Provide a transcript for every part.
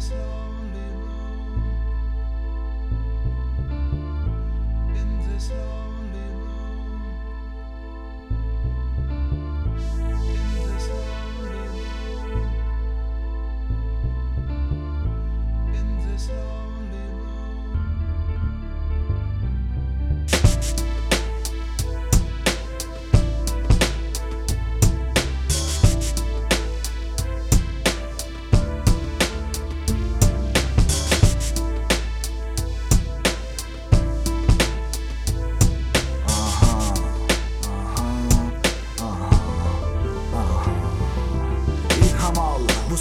this lonely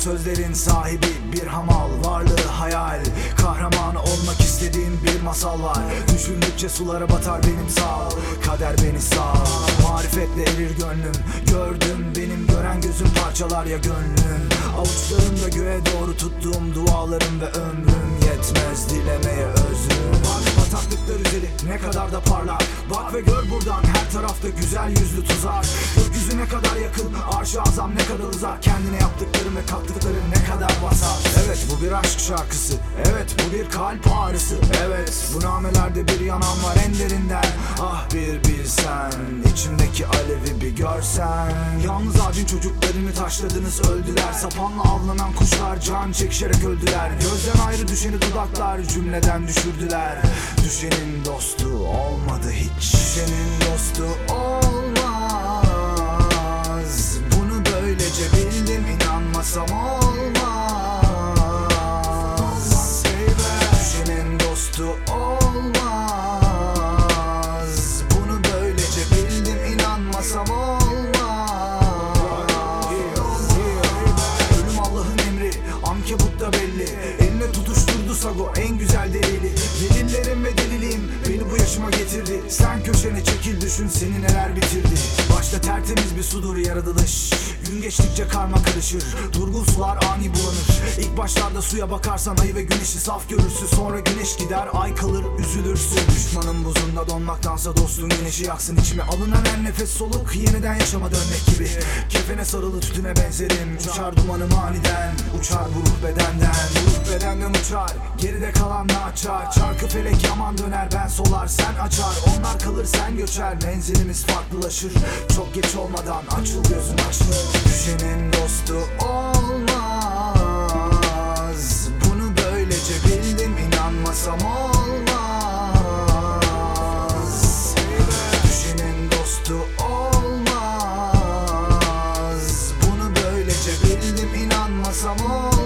sözlerin sahibi bir hamal Varlığı hayal. Kahramanı olmak istediğim bir masal var. Düşündükçe sulara batar benim sağ. Kader beni sağ. Marifetle erir gönlüm. Gördüm benim gören gözüm parçalar ya gönlüm. Avuçlarımda göğe doğru tuttuğum dualarım ve ömrüm Yetmez dilemeye özrüm Bak bataklıklar üzeri ne kadar da parlak. Bak ve gör buradan her tarafta güzel yüzlü tuzak. Gökyüzü ne kadar yakın? Arş-ı azam ne kadar uzak? Kendine yaptıkların ve kattıkların ne kadar vasat? Evet bu bir aşk şarkısı. Evet bu bir kalp ağrısı. Evet bu namelerde bir yanan var en derinden. Ah bir bilsen içimdeki alevi bir görsen. Yalnız ağacın çocuklarını taşladınız öldüler. Sapanla avlanan kuşlar can çekişerek öldüler. Gözden ayrı düşeni dudaklar cümleden düşürdüler. Düşenin dostu olmadı hiç. Düşenin dostu olmaz Sago en güzel delili. Delillerim ve deliliğim beni bu yaşıma getirdi. Sen köşene çekil düşün seni neler bitirdi. Başta tertemiz bir sudur yaratılış. Gün geçtikçe karma karışır. Durgun sular ani bulanır. İlk başlarda suya bakarsan ayı ve güneşi saf görürsün. Sonra güneş gider ay kalır üzülürsün. Düşmanın buzunda donmaktansa dostun güneşi yaksın içime. Alınan her nefes soluk yeniden yaşama dönmek gibi. Kefene sarılı tütüne benzerim. Uçar dumanım aniden Uçar bu ruh bedenden. Bu ruh bedenden kaçar Geride kalan naçar Çarkı felek yaman döner ben solar sen açar. Onlar kalır sen göçer Menzilimiz farklılaşır. Çok geç olmadan açıl gözün açılır. Düşenin dostu olmaz. Bunu böylece bildim inanmasam olmaz. Düşenin dostu olmaz. Bunu böylece bildim inanmasam olmaz.